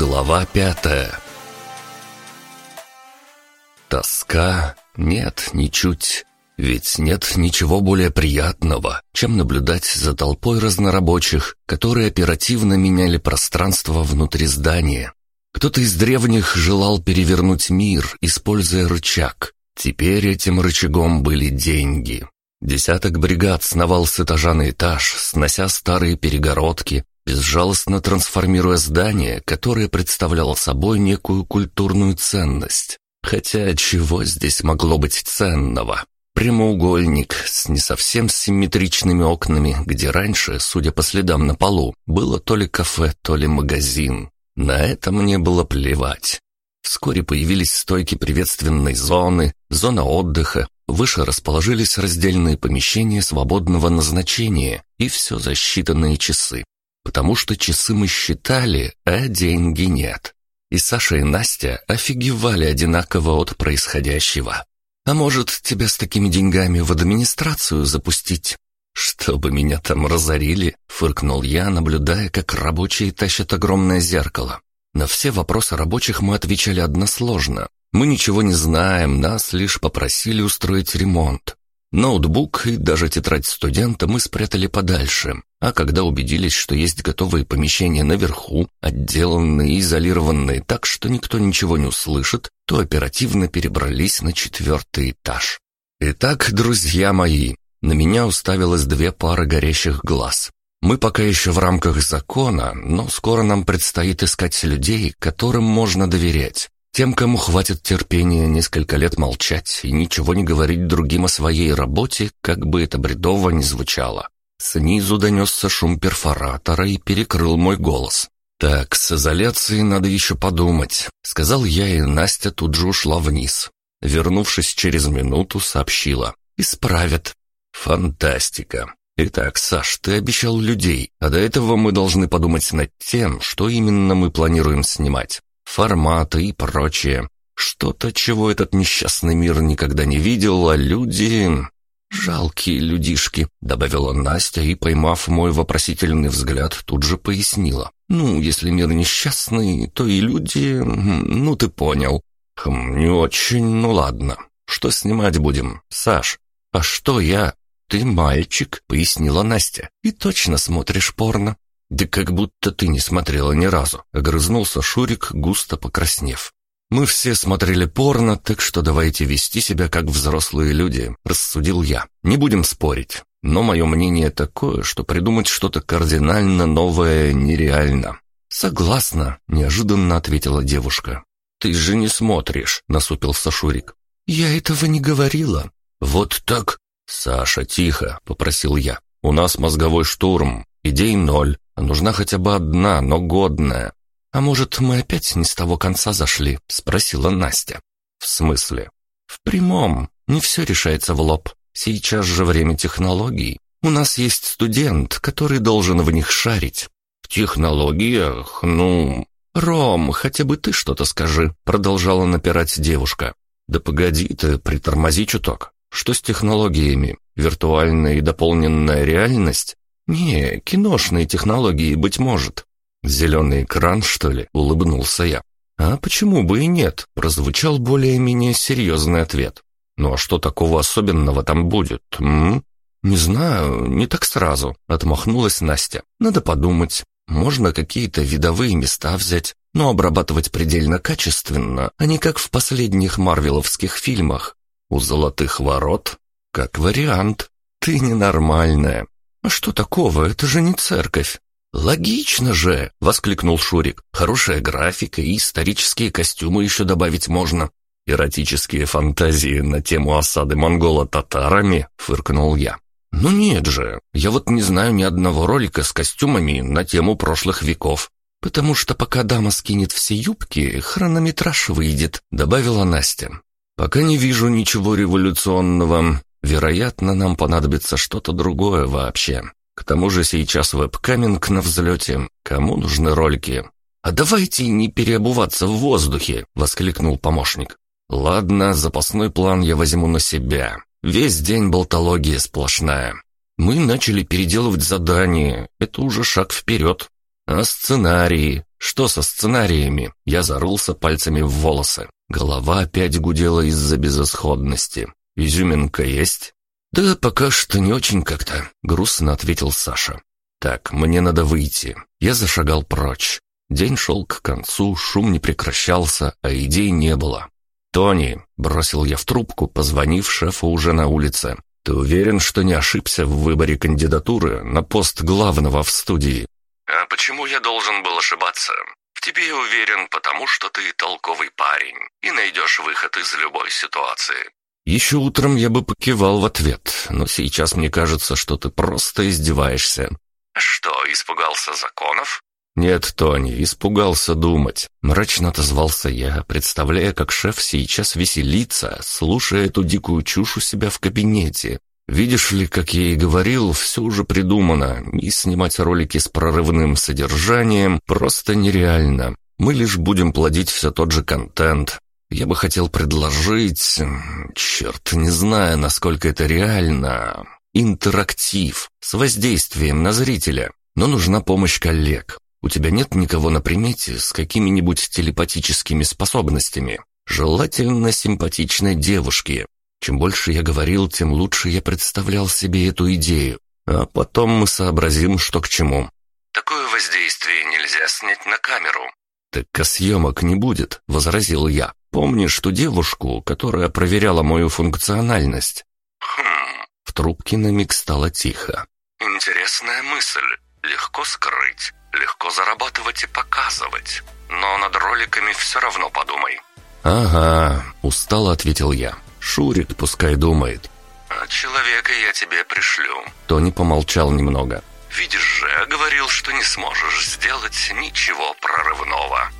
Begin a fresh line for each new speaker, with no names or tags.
Глава пятая Тоска? Нет, ничуть. Ведь нет ничего более приятного, чем наблюдать за толпой разнорабочих, которые оперативно меняли пространство внутри здания. Кто-то из древних желал перевернуть мир, используя рычаг. Теперь этим рычагом были деньги. Десяток бригад сновал с этажа на этаж, снося старые перегородки, безжалостно трансформируя здание, которое представляло собой некую культурную ценность. Хотя чего здесь могло быть ценного? Прямоугольник с не совсем симметричными окнами, где раньше, судя по следам на полу, было то ли кафе, то ли магазин. На это мне было плевать. Вскоре появились стойки приветственной зоны, зона отдыха, выше расположились раздельные помещения свободного назначения, и все за считанные часы. Потому что часы мы считали, а деньги нет. И Саша и Настя офигевали одинаково от происходящего. А может, тебя с такими деньгами в администрацию запустить? Чтобы меня там разорили, фыркнул я, наблюдая, как рабочие тащат огромное зеркало. На все вопросы рабочих мы отвечали односложно. Мы ничего не знаем, нас лишь попросили устроить ремонт. Ноутбук и даже тетрадь студента мы спрятали подальше, а когда убедились, что есть готовые помещения наверху, отделанные и изолированные так, что никто ничего не услышит, то оперативно перебрались на четвертый этаж. Итак, друзья мои, на меня уставилось две пары горящих глаз. Мы пока еще в рамках закона, но скоро нам предстоит искать людей, которым можно доверять. Тем, кому хватит терпения несколько лет молчать и ничего не говорить другим о своей работе, как бы это бредово ни звучало. Снизу донесся шум перфоратора и перекрыл мой голос. «Так, с изоляцией надо еще подумать», — сказал я, и Настя тут же ушла вниз. Вернувшись через минуту, сообщила. «Исправят». «Фантастика. Итак, Саш, ты обещал людей, а до этого мы должны подумать над тем, что именно мы планируем снимать форматы и прочее. Что-то, чего этот несчастный мир никогда не видел, а люди... «Жалкие людишки», — добавила Настя и, поймав мой вопросительный взгляд, тут же пояснила. «Ну, если мир несчастный, то и люди... Ну, ты понял». «Хм, не очень, ну ладно. Что снимать будем, Саш?» «А что я?» «Ты мальчик», — пояснила Настя, — «и точно смотришь порно. «Да как будто ты не смотрела ни разу», — огрызнулся Шурик, густо покраснев. «Мы все смотрели порно, так что давайте вести себя как взрослые люди», — рассудил я. «Не будем спорить. Но мое мнение такое, что придумать что-то кардинально новое нереально». «Согласна», — неожиданно ответила девушка. «Ты же не смотришь», — насупился Шурик. «Я этого не говорила». «Вот так?» «Саша, тихо», — попросил я. «У нас мозговой штурм, идей ноль, Нужна хотя бы одна, но годная. А может, мы опять не с того конца зашли? Спросила Настя. В смысле? В прямом. Не все решается в лоб. Сейчас же время технологий. У нас есть студент, который должен в них шарить. В технологиях? Ну... Ром, хотя бы ты что-то скажи, продолжала напирать девушка. Да погоди ты, притормози чуток. Что с технологиями? Виртуальная и дополненная реальность? «Не, киношные технологии, быть может». «Зеленый экран, что ли?» — улыбнулся я. «А почему бы и нет?» — прозвучал более-менее серьезный ответ. «Ну а что такого особенного там будет, м?» «Не знаю, не так сразу», — отмахнулась Настя. «Надо подумать. Можно какие-то видовые места взять, но обрабатывать предельно качественно, а не как в последних марвеловских фильмах. У золотых ворот? Как вариант. Ты ненормальная. «А что такого? Это же не церковь!» «Логично же!» — воскликнул Шурик. «Хорошая графика и исторические костюмы еще добавить можно». «Эротические фантазии на тему осады монгола татарами?» — фыркнул я. «Ну нет же, я вот не знаю ни одного ролика с костюмами на тему прошлых веков. Потому что пока дама скинет все юбки, хронометраж выйдет», — добавила Настя. «Пока не вижу ничего революционного. Вероятно, нам понадобится что-то другое вообще. К тому же сейчас вебкаминг на взлете. Кому нужны ролики? «А давайте не переобуваться в воздухе!» — воскликнул помощник. «Ладно, запасной план я возьму на себя. Весь день болтология сплошная. Мы начали переделывать задание. Это уже шаг вперед. А сценарии? Что со сценариями? Я зарылся пальцами в волосы. Голова опять гудела из-за безысходности. Изюминка есть? Да пока что не очень как-то, грустно ответил Саша. Так, мне надо выйти. Я зашагал прочь. День шел к концу, шум не прекращался, а идей не было. «Тони», — бросил я в трубку, позвонив шефу уже на улице, «ты уверен, что не ошибся в выборе кандидатуры на пост главного в студии?»
«А почему я должен был ошибаться? В тебе я уверен, потому что ты толковый парень и найдешь выход из любой ситуации».
Еще утром я бы покивал в ответ, но сейчас мне кажется, что ты просто издеваешься.
«Что, испугался законов?»
«Нет, Тони, испугался думать», — мрачно отозвался я, представляя, как шеф сейчас веселится, слушая эту дикую чушь у себя в кабинете. «Видишь ли, как я и говорил, все уже придумано, и снимать ролики с прорывным содержанием просто нереально. Мы лишь будем плодить все тот же контент. Я бы хотел предложить... Черт, не знаю, насколько это реально. Интерактив, с воздействием на зрителя. Но нужна помощь коллег. У тебя нет никого на примете с какими-нибудь телепатическими способностями? Желательно симпатичной девушки. Чем больше я говорил, тем лучше я представлял себе эту идею. А потом мы сообразим, что к чему.
Такое воздействие нельзя снять на камеру.
Так а съемок не будет, возразил я. Помнишь ту девушку, которая проверяла мою функциональность?
Хм.
В трубке на миг стало тихо.
Интересная мысль. Легко скрыть. Легко зарабатывать и показывать. Но над роликами все равно подумай.
«Ага», — устало ответил я. «Шурит, пускай думает».
«А человека я тебе пришлю».
Тони помолчал немного.
«Видишь же, я говорил, что не сможешь сделать ничего прорывного».